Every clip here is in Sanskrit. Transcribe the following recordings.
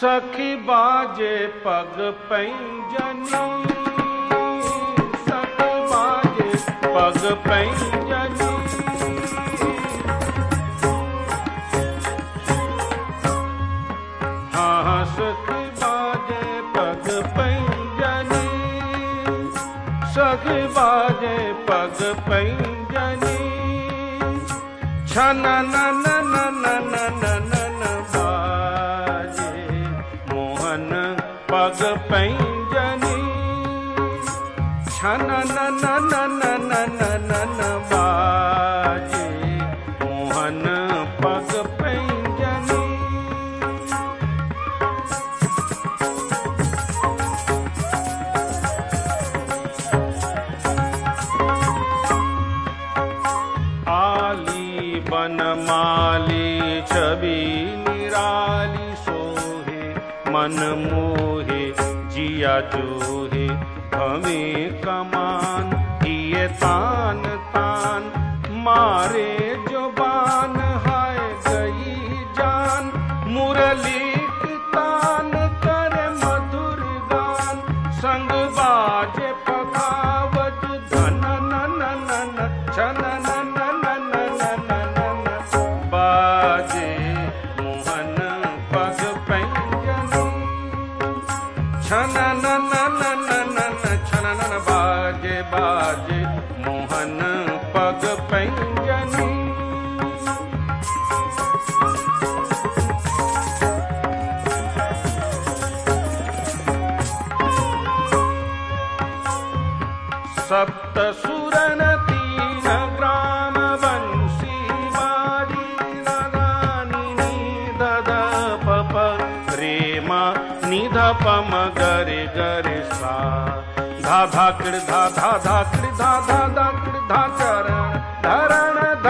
ਸਖੀ ਬਾਜੇ ਪਗ ਪੈਂ ਜਨਮ ਸਖੀ ਬਾਜੇ ਪਗ ਪੈਂ छन न न न न न न बाजे मोहन पग न न न न न न न बाजे बनमाली छवि निराली सोहे मन मोहे जिया जोहे हमें कमान किए तान तान मारे बाजे मोहन पग पैंजनी। सप्त सुरन तीन ग्राम बंसी बाजी नगानी निधद पप रेमा निध पम गरे गरे सा धा धा धा धा धा क्रि। धा धा धा क्रि धा चरण धरणत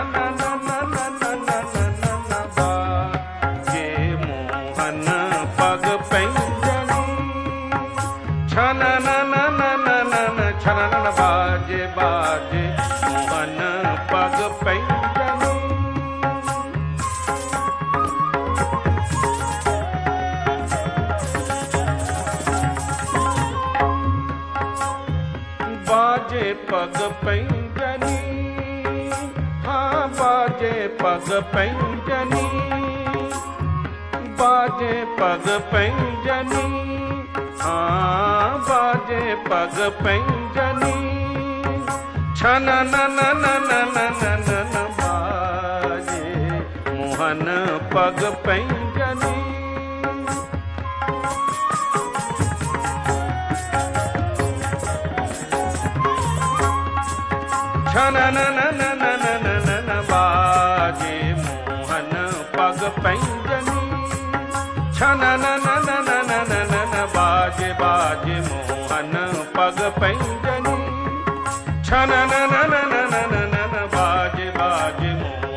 नञरीन बाजे पग पैंजनी। हाँ बाजे पग पैंजनी। बाजे पग पैंजनी। हाँ बाजे पग पैंजनी। छन ने मोहन पग पैंजनी छन न बाजे मोहन पग पैंजनी छन पीन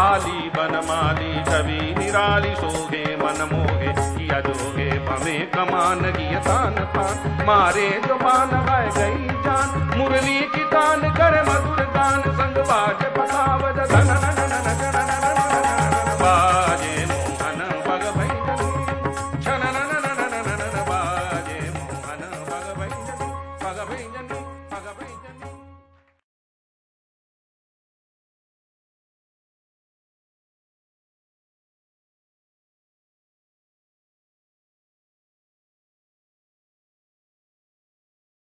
ಆಲಿ ಬನಮಾಲಿ ಕವಿ ನಿರಾಲಿ ಸೋಗೆ ಮನಮೋಹ दिया दोगे भमे कमान गिया तान पान। मारे जो मान भय गई जान। मुरली की तान कर मधुर गान। संगवाज बसावज धन।